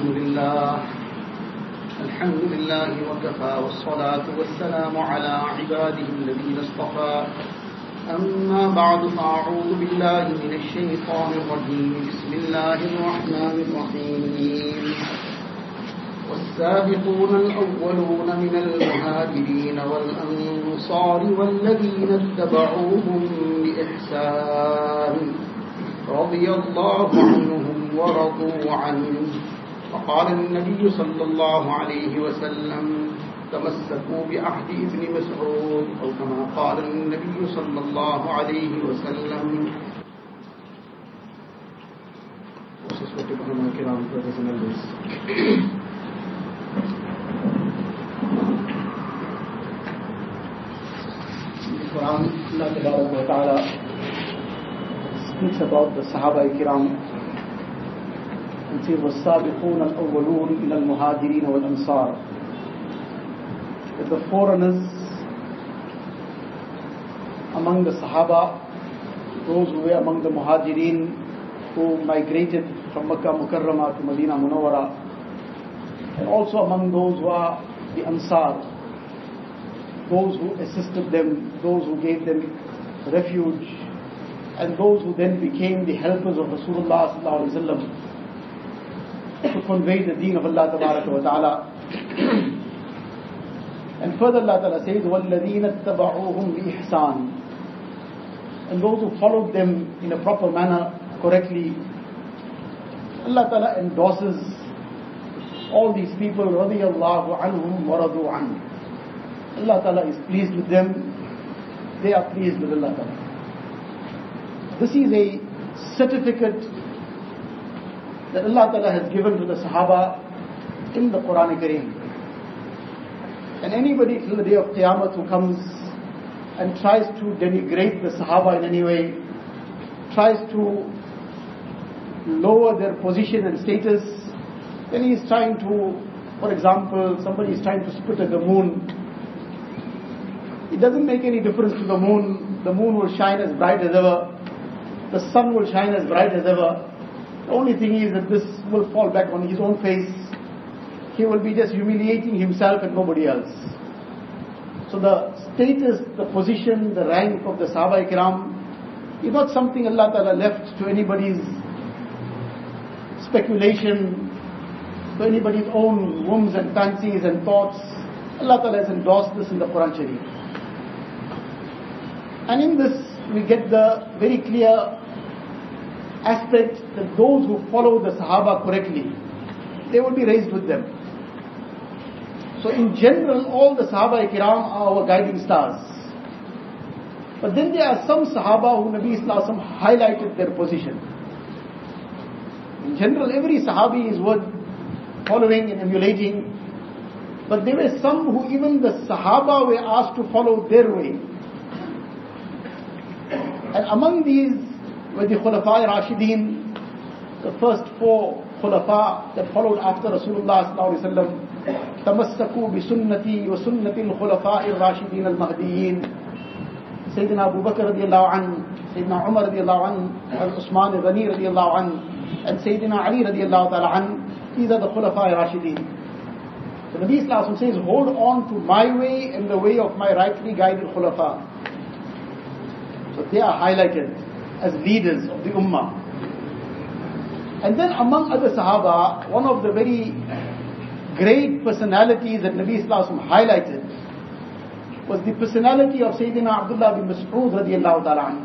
الحمد لله. الحمد لله وكفى والصلاة والسلام على عباده الذين اصطفى. أما بعد فأعوذ بالله من الشيطان الرجيم. بسم الله الرحمن الرحيم. والسابقون الأولون من المهاجرين والأنصار والذين اتبعوهم بإحسان رضي الله عنهم ورضوا عنه. وقال النبي صلى الله عليه وسلم تمسكوا بعهد ابن مسعود أو كما قال النبي صلى الله عليه وسلم. Allah speaks about the Sahaba Kiram until the al-Awwalun in al-Muhajirin wal-Ansar. The foreigners among the Sahaba, those who were among the Muhajirin who migrated from Makkah Mukarramah to Medina Munawara, and also among those who were the Ansar, those who assisted them, those who gave them refuge, and those who then became the helpers of Rasulullah sallallahu alaihi wasallam to convey the deen of Allah Ta'ala. and further Allah Ta'ala says, وَالَّذِينَ اتَّبَعُوهُمْ بِإِحْسَانٍ And those who followed them in a proper manner, correctly, Allah Ta'ala endorses all these people, رَضِيَ اللَّهُ عَنْهُمْ وَرَضُوا عَنْهُ Allah Ta'ala is pleased with them, they are pleased with Allah Ta'ala. This is a certificate that Allah Ta'ala has given to the Sahaba in the Quran Kareem. And anybody till the day of Qiyamah who comes and tries to denigrate the Sahaba in any way, tries to lower their position and status, then he is trying to, for example, somebody is trying to spit at the moon it doesn't make any difference to the moon. The moon will shine as bright as ever. The sun will shine as bright as ever. The only thing is that this will fall back on his own face. He will be just humiliating himself and nobody else. So the status, the position, the rank of the Sahaba Ikram is not something Allah Ta'ala left to anybody's speculation, to anybody's own whims and fancies and thoughts. Allah Ta'ala has endorsed this in the Quran Sharif. And in this, we get the very clear aspect that those who follow the Sahaba correctly, they will be raised with them. So in general, all the Sahaba Kiram are our guiding stars. But then there are some Sahaba who Nabi Islam highlighted their position. In general, every Sahabi is worth following and emulating. But there were some who even the Sahaba were asked to follow their way. And among these were the Khulafa Rashideen, the first four Khulafa that followed after Rasulullah sallallahu alaihi wasallam. تمسكوا بسنتي وسنة الخلفاء الراشدين المهديين سيدنا أبو بكر رضي الله عنه سيدنا عمر رضي الله عنه عثمان الغني رضي الله عنه and سيدنا علي رضي الله تعالى عنه these are the Khulafa Rashideen so Nabi Islam says hold on to my way and the way of my rightly guided Khulafa so they are highlighted as leaders of the Ummah. And then among other Sahaba, one of the very great personalities that Nabi Islam highlighted was the personality of Sayyidina Abdullah bin Mas'ud radiallahu ta'ala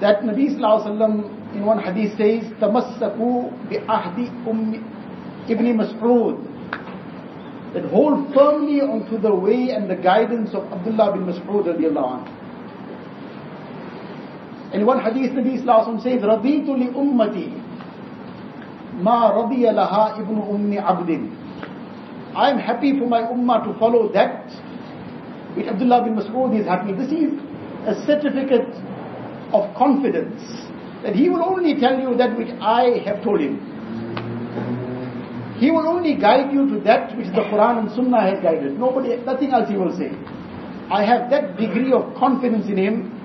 That Nabi Sallallahu in one hadith says, تَمَسَّكُوا بِأَهْدِ أُمِّ Ibn Mas'ud that hold firmly onto the way and the guidance of Abdullah bin Mas'ud radiallahu anhu. In one hadith, Nabi Sallallahu says, رَضِيتُ لِأُمَّتِي مَا رَضِيَ لَهَا إِبْنُ أُمِّ عَبْدٍ I am happy for my ummah to follow that which Abdullah bin Mas'ud is happy. This is a certificate of confidence that he will only tell you that which I have told him. He will only guide you to that which the Quran and Sunnah has guided. Nobody, nothing else he will say. I have that degree of confidence in him.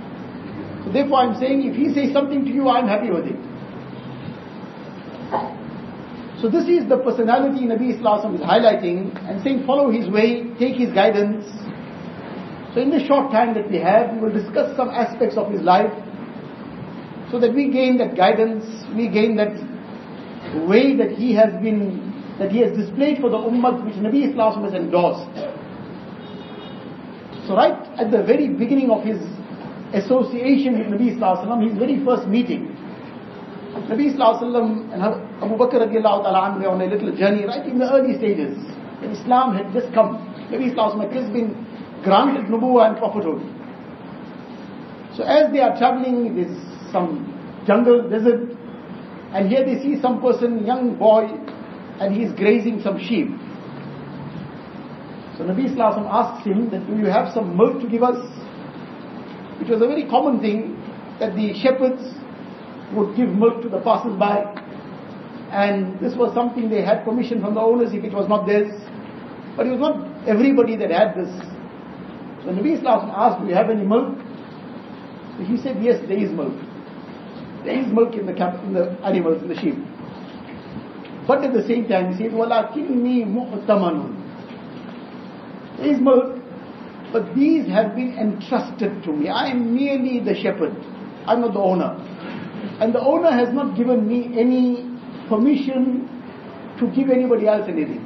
Therefore I'm saying if he says something to you, I'm happy with it. So this is the personality Nabi Islam is highlighting and saying follow his way, take his guidance. So in the short time that we have, we will discuss some aspects of his life so that we gain that guidance, we gain that way that he has been, that he has displayed for the ummah which Nabi Islam has endorsed. So right at the very beginning of his association with Nabi Sallallahu his very first meeting, Nabi Sallallahu and Abu Bakr were on a little journey right in the early stages. When Islam had just come. Nabi Sallallahu had just been granted nubuwa and prophethood. So as they are traveling, there's some jungle, desert, and here they see some person, young boy, and he's grazing some sheep. So Nabi Sallallahu asks him that do you have some milk to give us? Which was a very common thing that the shepherds would give milk to the passers-by. And this was something they had permission from the owners if it was not theirs. But it was not everybody that had this. So Nabi Sallallahu asked, do you have any milk? So he said, yes, there is milk. There is milk in the, in the animals, in the sheep. But at the same time, he says, وَلَكِنِّي مُؤْتَمَنٌ is milk, but these have been entrusted to me. I am merely the shepherd. I'm not the owner. And the owner has not given me any permission to give anybody else anything.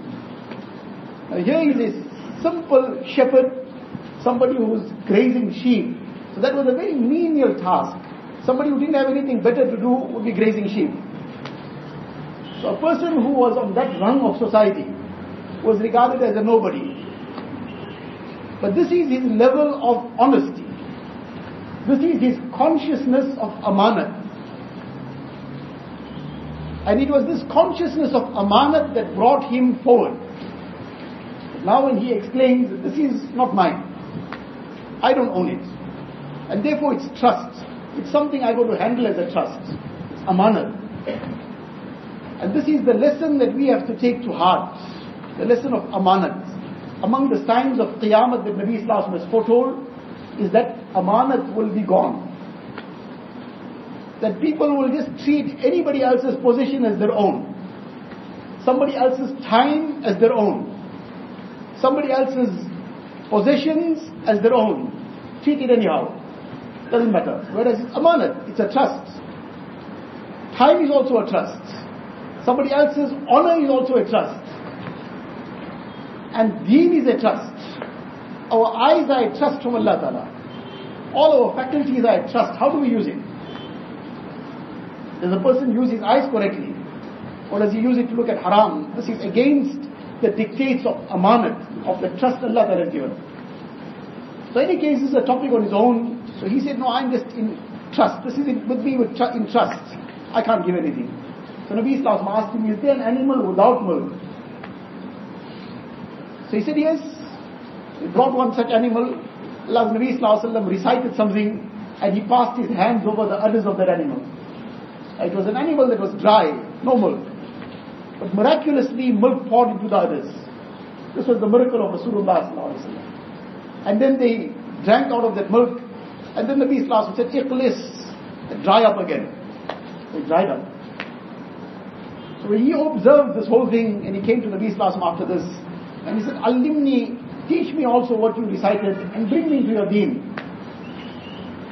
Now here is a simple shepherd, somebody who's grazing sheep. So that was a very menial task. Somebody who didn't have anything better to do would be grazing sheep. So a person who was on that rung of society was regarded as a nobody. But this is his level of honesty. This is his consciousness of amanat. And it was this consciousness of amanat that brought him forward. Now when he explains, this is not mine. I don't own it. And therefore it's trust. It's something I got to handle as a trust. It's amanat. And this is the lesson that we have to take to heart. The lesson of amanat among the signs of Qiyamah that Nabi Islam has foretold is that amanat will be gone. That people will just treat anybody else's position as their own. Somebody else's time as their own. Somebody else's possessions as their own. Treat it anyhow. Doesn't matter. Whereas it's amanat, it's a trust. Time is also a trust. Somebody else's honor is also a trust. And deen is a trust. Our eyes are a trust from Allah Ta'ala. All our faculties are a trust. How do we use it? Does a person use his eyes correctly? Or does he use it to look at haram? This is against the dictates of amanat, of the trust Allah Ta'ala has given. So any case, this is a topic on his own. So he said, no, I'm just in trust. This is with me with tr- in trust. I can't give anything. So Nabi Islam asked him, is there an animal without milk? So he said, yes. He brought one such animal. Allah Nabi Sallallahu recited something and he passed his hands over the udders of that animal. It was an animal that was dry, no milk. But miraculously milk poured into the udders. This was the miracle of Rasulullah Sallallahu And then they drank out of that milk and then Nabi Sallallahu said, Iqlis, dry up again. They dried up. So he observed this whole thing and he came to Nabi Sallallahu after this and he said, Allimni, teach me also what you recited and bring me into your deen.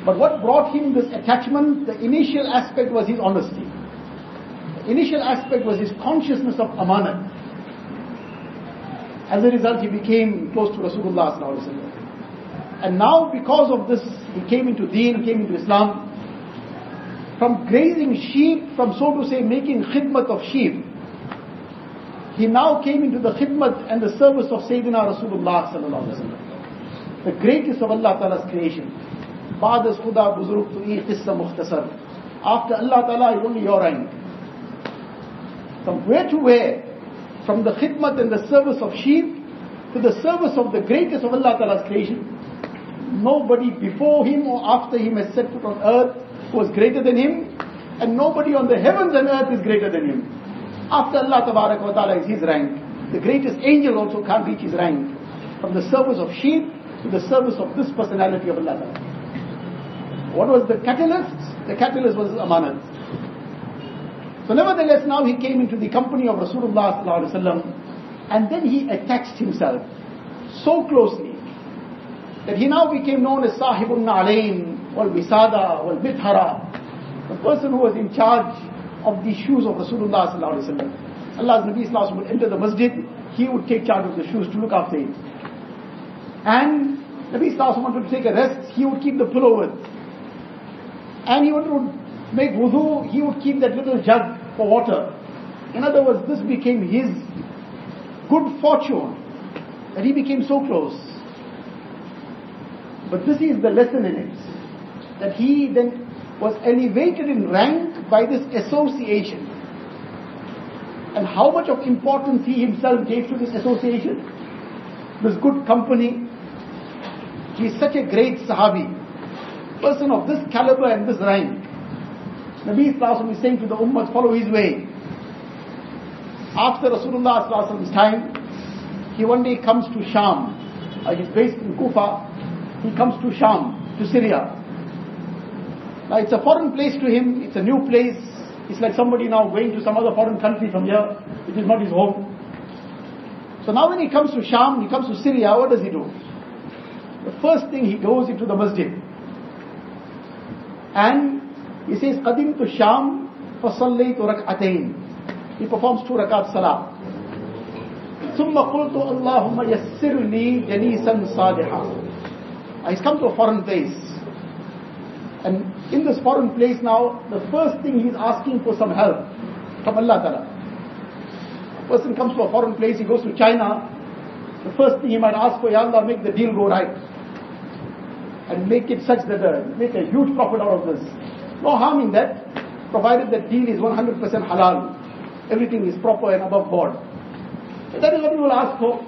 But what brought him this attachment, the initial aspect was his honesty. The initial aspect was his consciousness of amanat. As a result, he became close to Rasulullah And now, because of this, he came into deen, came into Islam. From grazing sheep, from so to say making khidmat of sheep, he now came into the khidmat and the service of Sayyidina Rasulullah sallallahu alaihi wasallam, the greatest of Allah Ta'ala's creation. بعد از خدا بزرگ تو این قصه مختصر after Allah Ta'ala is only your rank from where to where from the khidmat and the service of sheep to the service of the greatest of Allah Ta'ala's creation nobody before him or after him has set foot on earth who was greater than him and nobody on the heavens and earth is greater than him after Allah Ta'ala is his rank. The greatest angel also can't reach his rank. From the service of sheep to the service of this personality of Allah What was the catalyst? The catalyst was amanat. So nevertheless, now he came into the company of Rasulullah and then he attached himself so closely that he now became known as Sahibun Na'alain, wal Wisada, wal Mithara, the person who was in charge of the shoes of Rasulullah sallallahu alaihi wasallam. Allah's Nabi sallallahu would enter the masjid, he would take charge of the shoes to look after it. And Nabi sallallahu wanted to take a rest, he would keep the with. And he wanted to make wudu, he would keep that little jug for water. In other words, this became his good fortune that he became so close. But this is the lesson in it. That he then was elevated in rank by this association. And how much of importance he himself gave to this association. This good company. He is such a great Sahabi. Person of this caliber and this rank. Nabi Sallallahu is saying to the Ummah, follow his way. After Rasulullah's time, he one day comes to Sham. Uh, he's based in Kufa. He comes to Sham, to Syria. Now it's a foreign place to him. It's a new place. It's like somebody now going to some other foreign country from here. It is not his home. So now when he comes to Sham, he comes to Syria, what does he do? The first thing he goes into the masjid. And he says, قَدِمْتُ الشَّامِ فَصَلَّيْتُ رَكْعَتَيْنِ He performs two rakat salah. ثم قلت اللهم يسر لي جليسا صالحا He's come to a foreign place. And in this foreign place now, the first thing he's asking for some help from Allah Ta'ala. A person comes to a foreign place, he goes to China, the first thing he might ask for, Ya Allah, make the deal go right. And make it such that, uh, make a huge profit out of this. No harm in that, provided that deal is 100% halal. Everything is proper and above board. That is what we will ask for.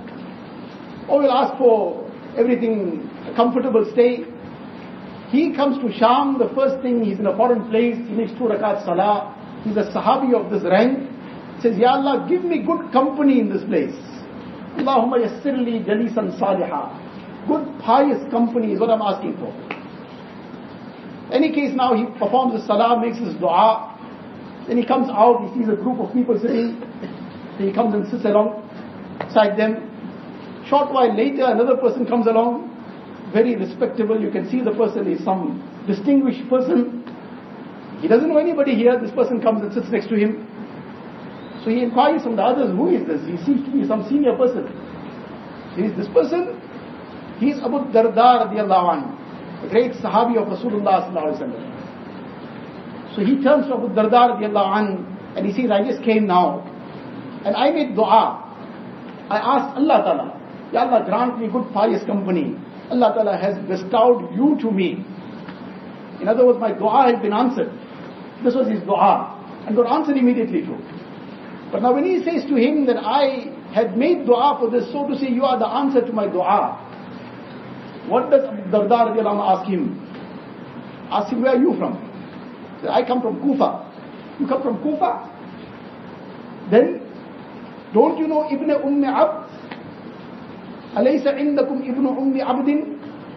Or we'll ask for everything, a comfortable stay. He comes to Sham, the first thing, he's in a foreign place, he makes two rakat salah, he's a sahabi of this rank, says, Ya Allah, give me good company in this place. Allahumma yassirli jalisan saliha. Good pious company is what I'm asking for. Any case now, he performs the salah, makes his dua, then he comes out, he sees a group of people sitting, he comes and sits along beside them. Short while later, another person comes along, very respectable. You can see the person is some distinguished person. He doesn't know anybody here. This person comes and sits next to him. So he inquires from the others, who is this? He seems to be some senior person. He is this person? He is Abu Darda radiallahu anhu, the great Sahabi of Rasulullah sallallahu alaihi wasallam. So he turns to Abu Darda radiallahu anhu and he says, I just came now. And I made dua. I asked Allah Ta'ala, Ya Allah grant me good pious company. Allah Ta'ala has bestowed you to me. In other words, my dua has been answered. This was his dua. And got answered immediately too. But now when he says to him that I had made dua for this, so to say, you are the answer to my dua. What does Darda ask him? Ask him, where are you from? Said, I come from Kufa. You come from Kufa? Then don't you know Ibn Umm Abd? أليس عندكم ابن أم عبد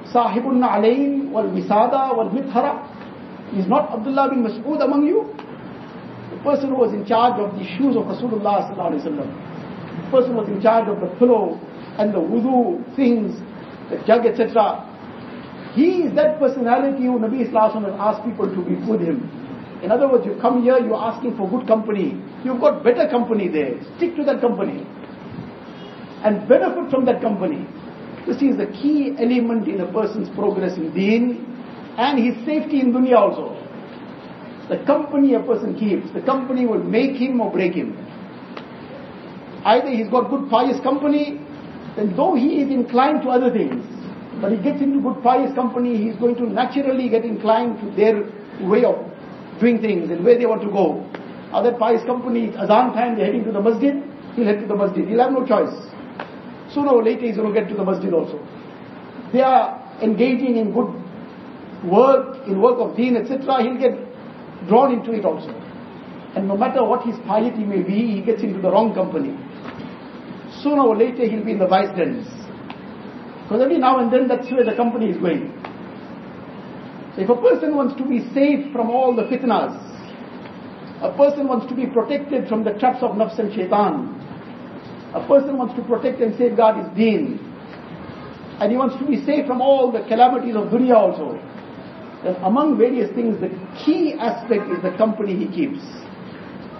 صاحب النعلين والوسادة والمطهرة? Is not Abdullah bin Mas'ud among you? The person who was in charge of the shoes of Rasulullah sallallahu alaihi wasallam. The person who was in charge of the pillow and the wudu things, the jug, etc. He is that personality who Nabi Islam has asked people to be with him. In other words, you come here, you're asking for good company. You've got better company there. Stick to that company. And benefit from that company. This is the key element in a person's progress in deen and his safety in dunya also. The company a person keeps, the company will make him or break him. Either he's got good pious company, then though he is inclined to other things, but he gets into good pious company, he's going to naturally get inclined to their way of doing things and where they want to go. Other pious company, it's azan time, they're heading to the masjid, he'll head to the masjid. He'll have no choice. Sooner or later he's going to get to the masjid also. They are engaging in good work, in work of deen, etc. He'll get drawn into it also. And no matter what his piety may be, he gets into the wrong company. Sooner or later he'll be in the vice dens. Because every now and then that's where the company is going. So if a person wants to be safe from all the fitnas, A person wants to be protected from the traps of nafs and shaitan. A person wants to protect and safeguard his deen. And he wants to be safe from all the calamities of dunya also. Then among various things, the key aspect is the company he keeps.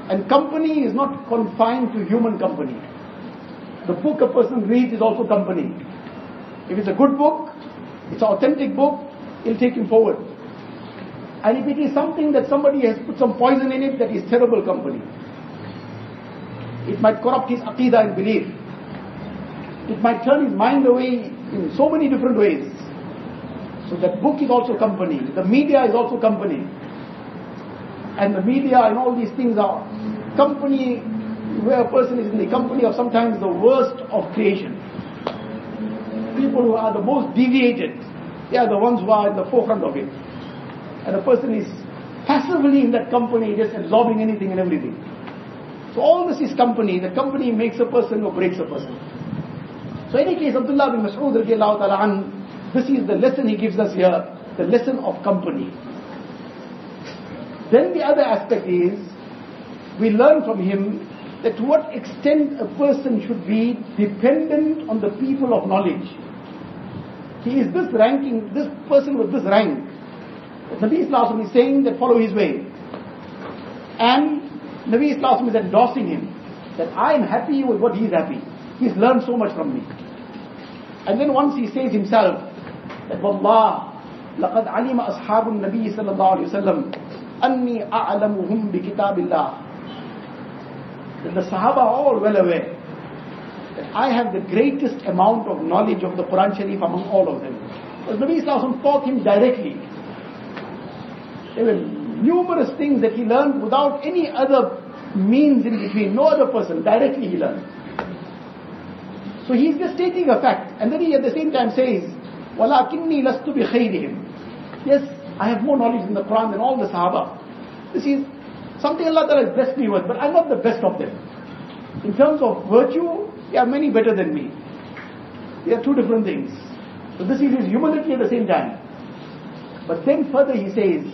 And company is not confined to human company. The book a person reads is also company. If it's a good book, it's an authentic book, it'll take him forward. And if it is something that somebody has put some poison in it, that is terrible company. It might corrupt his aqidah and belief. It might turn his mind away in so many different ways. So that book is also company. The media is also company. And the media and all these things are company where a person is in the company of sometimes the worst of creation. People who are the most deviated, they are the ones who are in the forefront of it. And a person is passively in that company, just absorbing anything and everything. So all this is company. The company makes a person or breaks a person. So in any case, Abdullah bin Mas'ud radiallahu ta'ala an, this is the lesson he gives us here, the lesson of company. Then the other aspect is, we learn from him that to what extent a person should be dependent on the people of knowledge. He is this ranking, this person with this rank. Nabi Islam is saying that follow his way. And Nabi Islam is endorsing him. That I am happy with what he is happy. He's learned so much from me. And then once he says himself that Wallah, لقد علم أصحاب النبي صلى الله عليه وسلم أني أعلمهم بكتاب الله that the Sahaba are all well aware that I have the greatest amount of knowledge of the Quran Sharif among all of them. Because Nabi Islam taught him directly. There were numerous things that he learned without any other means in between, no other person, directly he learned. So he's just stating a fact. And then he at the same time says, وَلَكِنِّي لَسْتُ بِخَيْرِهِمْ Yes, I have more knowledge in the Quran than all the Sahaba. This is Something Allah Ta'ala has blessed me with, but I'm not the best of them. In terms of virtue, there are many better than me. They are two different things. So this is his humility at the same time. But then further he says,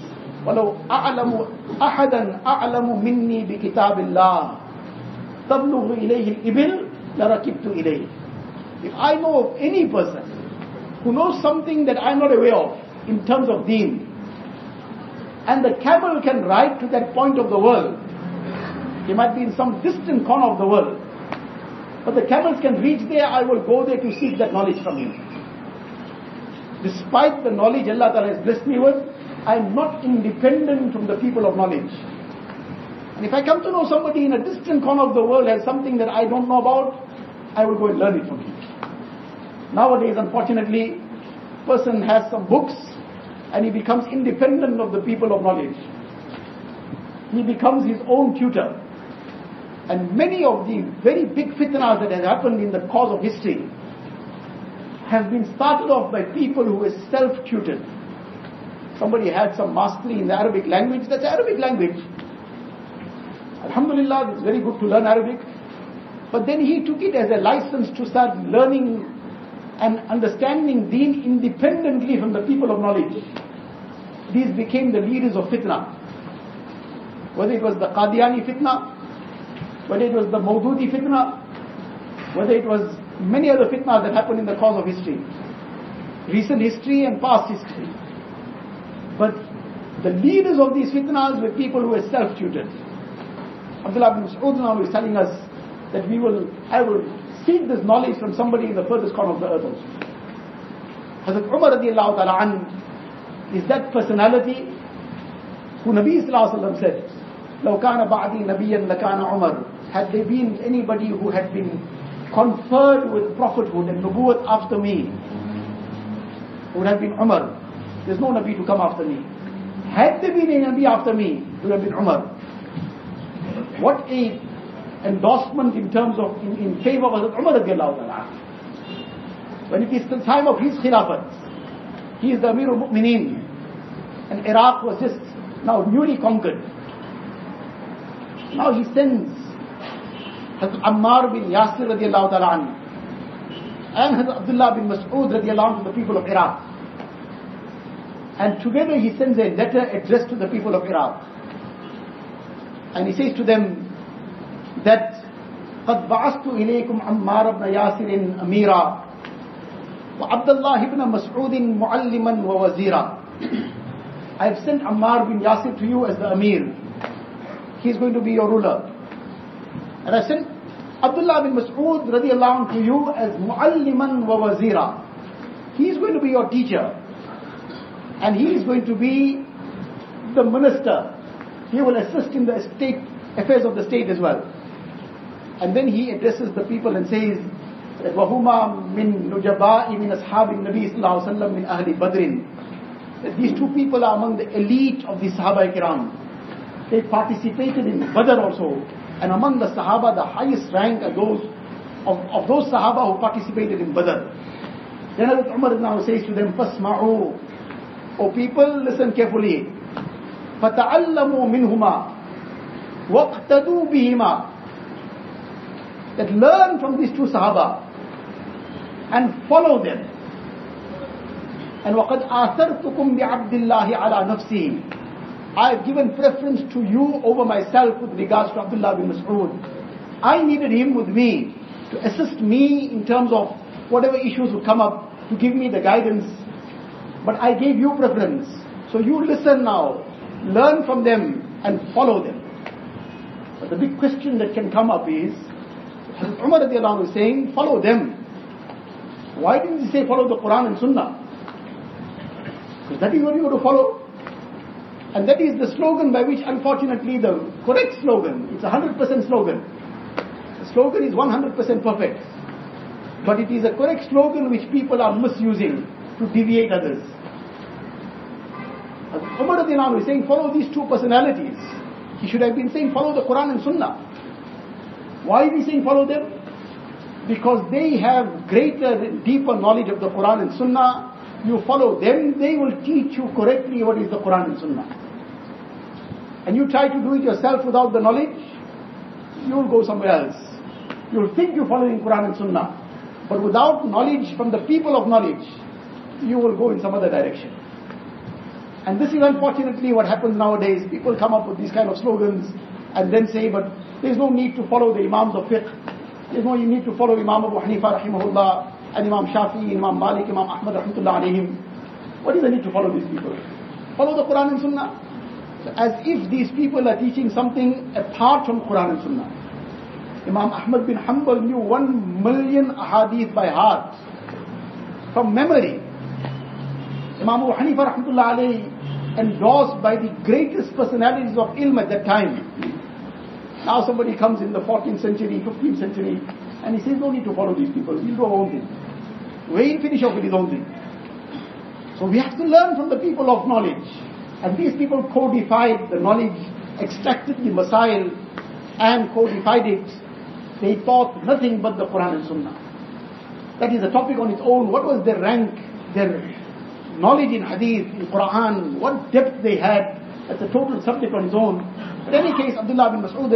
وَلَوْ أَعْلَمُ أَحَدًا أَعْلَمُ مِنِّي بِكِتَابِ اللَّهِ تَبْلُغُ إِلَيْهِ الْإِبِلِ لَرَكِبْتُ إِلَيْهِ If I know of any person who knows something that I'm not aware of in terms of deen, and the camel can ride to that point of the world. He might be in some distant corner of the world. But the camels can reach there, I will go there to seek that knowledge from him. Despite the knowledge Allah Ta'ala has blessed me with, I am not independent from the people of knowledge. And if I come to know somebody in a distant corner of the world has something that I don't know about, I will go and learn it from him. Nowadays, unfortunately, person has some books, and he becomes independent of the people of knowledge. He becomes his own tutor. And many of the very big fitnas that have happened in the course of history have been started off by people who were self-tutored. Somebody had some mastery in the Arabic language, that's Arabic language. Alhamdulillah, it's very good to learn Arabic. But then he took it as a license to start learning and understanding deen independently from the people of knowledge these became the leaders of fitna. Whether it was the Qadiani fitna, whether it was the Maududi fitna, whether it was many other fitna that happened in the course of history. Recent history and past history. But the leaders of these fitnas were people who were self-tutored. Abdullah bin Mas'ud now is telling us that we will, I will seek this knowledge from somebody in the furthest corner of the earth also. Hazrat Umar radiallahu ta'ala is that personality who Nabi Sallallahu said, لو كان بعدي نبيا لكان عمر had there been anybody who had been conferred with prophethood and nubuwwat after me it would have been Umar there's no Nabi to come after me had there been a Nabi after me it would have been Umar what a endorsement in terms of in, in favor of Umar when it is the time of his khilafat he is the Amir al-Mu'mineen. And Iraq was just now newly conquered. Now he sends Hazrat Ammar bin Yasir radiallahu ta'ala and Hazrat Abdullah bin Mas'ud radiallahu to the people of Iraq. And together he sends a letter addressed to the people of Iraq. And he says to them that قد بعثت إليكم عمار بن ياسر أميرا وعبد الله بن مسعود معلما ووزيرا I have sent Ammar bin Yasir to you as the Amir. He is going to be your ruler. And I sent Abdullah bin Mas'ud radiallahu to you as Mualliman wa Wazira. He is going to be your teacher. And he is going to be the minister. He will assist in the state affairs of the state as well. And then he addresses the people and says that وَهُمَا مِن نُجَبَاءِ مِنْ أَصْحَابِ النَّبِي صلى الله عليه وسلم من أهل بدر that these two people are among the elite of the Sahaba Kiram. They participated in Badr also. And among the Sahaba, the highest rank are those of, of those Sahaba who participated in Badr. Then Hazrat Umar now says to them, فَاسْمَعُوا O people, listen carefully. فَتَعَلَّمُوا مِنْهُمَا وَاقْتَدُوا بِهِمَا That learn from these two Sahaba and follow them. And وَقَدْ آثَرْتُكُمْ بِعَبْدِ اللَّهِ عَلَى نَفْسِهِ I have given preference to you over myself with regards to Abdullah bin Mas'ud. I needed him with me to assist me in terms of whatever issues would come up, to give me the guidance. but I gave you preference. So you listen now, learn from them and follow them. But the big question that can come up is, Umar is saying, follow them. Why didn't he say follow the Quran and Sunnah? Because that is what you got to follow. And that is the slogan by which, unfortunately, the correct slogan, it's a 100% slogan. The slogan is 100% perfect. But it is a correct slogan which people are misusing to deviate others. Umar is saying, follow these two personalities. He should have been saying, follow the Quran and Sunnah. Why is he saying follow them? Because they have greater, deeper knowledge of the Quran and Sunnah. You follow them, they will teach you correctly what is the Quran and Sunnah and you try to do it yourself without the knowledge, you will go somewhere else. You will think you're following Quran and Sunnah. But without knowledge from the people of knowledge, you will go in some other direction. And this is unfortunately what happens nowadays. People come up with these kind of slogans and then say, but there's no need to follow the Imams of fiqh. There's no need to follow Imam Abu Hanifa rahimahullah and Imam Shafi, Imam Malik, Imam Ahmad rahmatullah alayhim. What is the need to follow these people? Follow the Quran and Sunnah as if these people are teaching something apart from Quran and Sunnah. Imam Ahmad bin Hanbal knew one million ahadith by heart, from memory. Imam Abu Hanifa rahmatullah alayhi, endorsed by the greatest personalities of ilm at that time. Now somebody comes in the 14th century, 15th century, and he says, no need to follow these people, we'll do our own thing. Wait, finish off with his own thing. So we have to learn from the people of knowledge. And these people codified the knowledge, extracted the Masail and codified it. They taught nothing but the Quran and Sunnah. That is a topic on its own. What was their rank, their knowledge in Hadith, in Quran, what depth they had. That's a total subject on its own. But in any case, Abdullah bin Mas'ud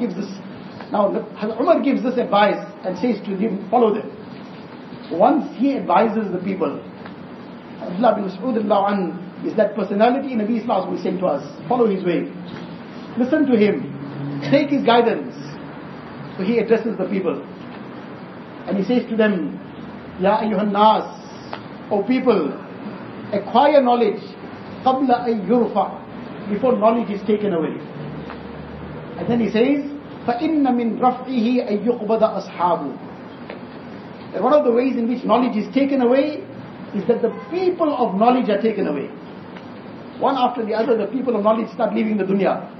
gives this, now Umar gives this advice and says to him, follow them. Once he advises the people, Abdullah bin Mas'ud is that personality in Nabi Islam will send to us. Follow his way. Listen to him. Take his guidance. So he addresses the people. And he says to them, Ya ayyuhan nas, O people, acquire knowledge qabla ay yurfa, before knowledge is taken away. And then he says, فَإِنَّ مِن رَفْعِهِ أَن يُقْبَضَ أَصْحَابُ That one of the ways in which knowledge is taken away is that the people of knowledge are taken away. One after the other, the people of knowledge start leaving the dunya.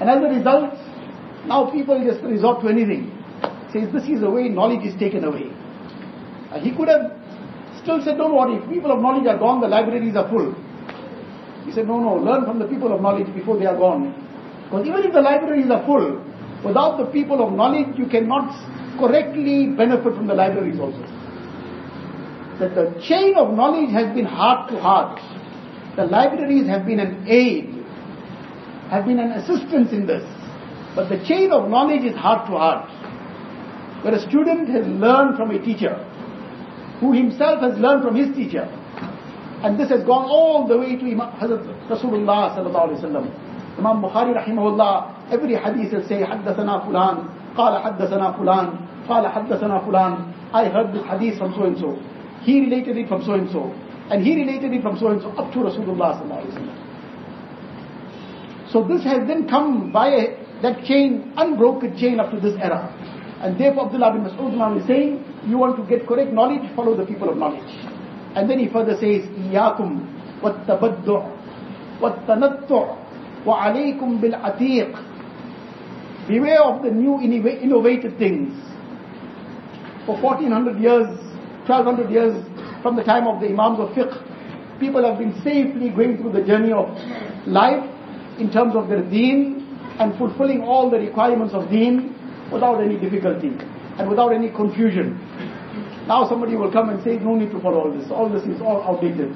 And as a result, now people just resort to anything. Says this is the way knowledge is taken away. Uh, he could have still said, don't worry, if people of knowledge are gone, the libraries are full. He said, no, no, learn from the people of knowledge before they are gone. Because even if the libraries are full, without the people of knowledge, you cannot correctly benefit from the libraries also. That the chain of knowledge has been heart to heart. The libraries have been an aid, have been an assistance in this. But the chain of knowledge is heart to heart. Where a student has learned from a teacher, who himself has learned from his teacher. And this has gone all the way to Imam Hazrat Rasulullah sallallahu alaihi wasallam. Imam Bukhari rahimahullah, every hadith will say, حدثنا فلان, قال حدثنا فلان, قال حدثنا فلان. I heard this hadith from so and so. He related it from so and so. And he related it from so and so up to Rasulullah sallallahu alaihi wasallam. So this has then come by that chain, unbroken chain up to this era. And therefore Abdullah bin Mas'ud is saying, you want to get correct knowledge, follow the people of knowledge. And then he further says, إِيَّاكُمْ وَالتَّبَدُّعُ وَالتَّنَطُّعُ وَعَلَيْكُمْ بِالْعَتِيقِ Beware of the new innovative things. For 1400 years, 1200 years from the time of the Imams of Fiqh, people have been safely going through the journey of life in terms of their deen and fulfilling all the requirements of deen without any difficulty and without any confusion. Now somebody will come and say, no need to follow all this. All this is all outdated.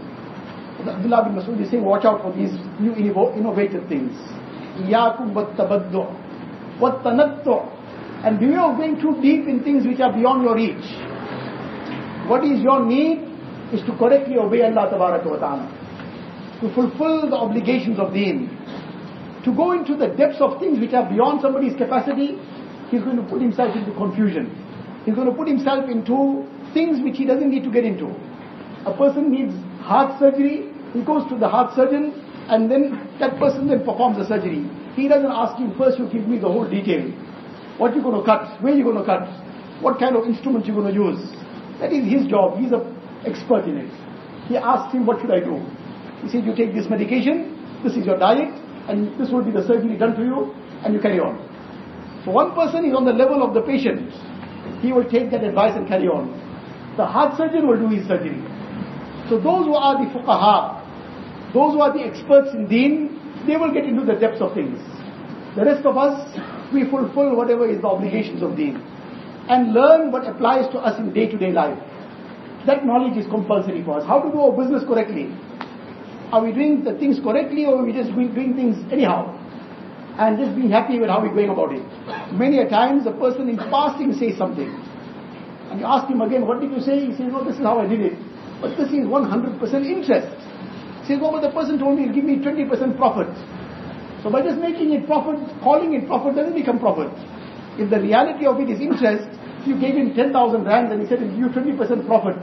Abdullah bin Masood is saying, watch out for these new innovative things. Iyakum battabaddu. Wattanattu. And beware of going too deep in things which are beyond your reach. What is your need is to correctly obey Allah Tabaraka wa Ta'ala. To fulfill the obligations of deen. To go into the depths of things which are beyond somebody's capacity, he's going to put himself into confusion. He's going to put himself into things which he doesn't need to get into. A person needs heart surgery, he goes to the heart surgeon, and then that person then performs the surgery. He doesn't ask him, first you give me the whole detail. What you going to cut? Where you going to cut? What kind of instrument you going to use? That is his job. He's an expert in it. He asks him, what should I do? He says, you take this medication, this is your diet, and this will be the surgery done to you, and you carry on. So one person is on the level of the patient. He will take that advice and carry on. The heart surgeon will do his surgery. So those who are the fuqaha, those who are the experts in deen, they will get into the depths of things. The rest of us, we fulfill whatever is the obligations of deen. And learn what applies to us in day-to-day life. That knowledge is compulsory for us. How to do our business correctly. Are we doing the things correctly or are we just doing things anyhow? And just being happy with how we're going about it. Many a times a person in passing says something. And you ask him again, what did you say? He says, no, this is how I did it. But this is 100% interest. He says, oh, but the person told me he'll give me 20% profit. So by just making it profit, calling it profit doesn't become profit. If the reality of it is interest, you gave him 10,000 rand and he said he'll give you 20% profit.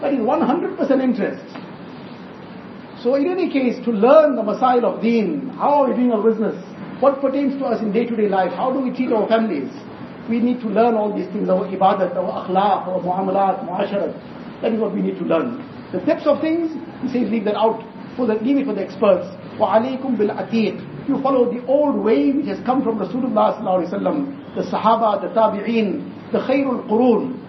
That is 100% interest. So in any case, to learn the masail of deen, how are we doing our business, what pertains to us in day-to-day life, how do we treat our families, we need to learn all these things, our ibadat, our akhlaq, our muamalat, muasharat. That is what we need to learn. The depths of things, he says, leave that out, for the, leave it for the experts. وَعَلَيْكُمْ بِالْعَتِيقِ You follow the old way which has come from Rasulullah sallallahu alaihi wasallam, the Sahaba, the Tabi'een, the Khairul Qurun.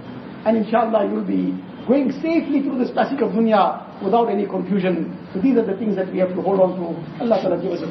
And inshallah you'll be going safely through this passage of dunya without any confusion. So these are the things that we have to hold on to. Allah Ta'ala give us a.